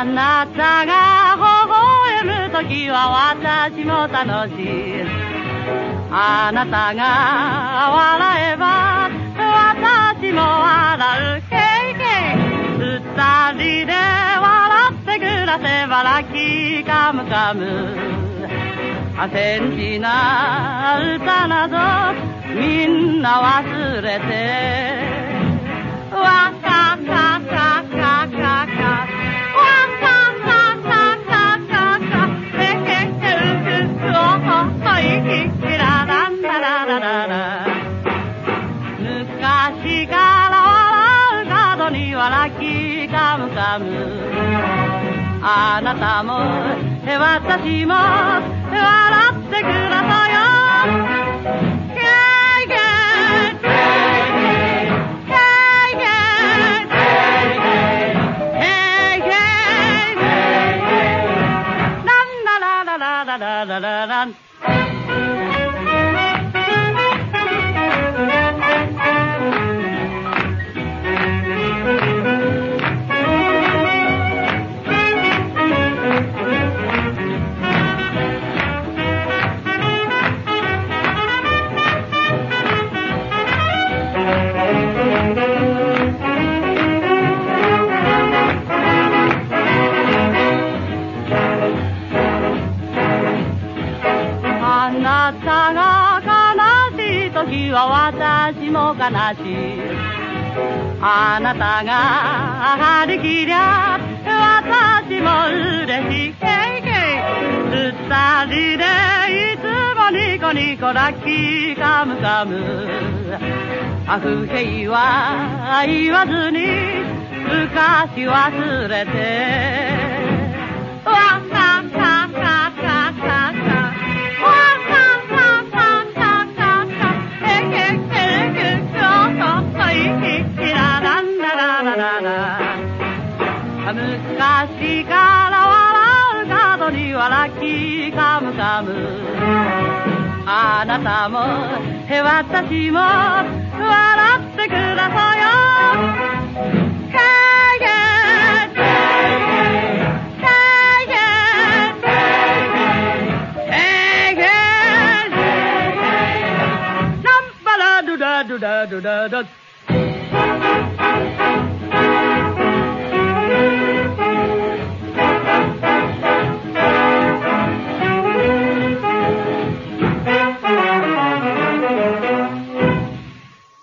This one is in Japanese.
あなたが微笑む時は私も楽しい。あなたが笑えば私も笑うケイケイ二人で笑って暮らせばラッキーカムカム。アセンチな歌などみんな忘れて。にはラッキーカムカムあなたも私も笑ってくださいよ。ラララララン時は私も悲しい。あなたが張り切りゃ私も嬉しい。ケイケイ。二人でいつもニコニコラッキーカムカムあ不平は言わずに昔忘れて。昔から笑う角にはラッキーカムカム。あなたも私も笑ってくださいよ。ドゥダドゥダドゥダ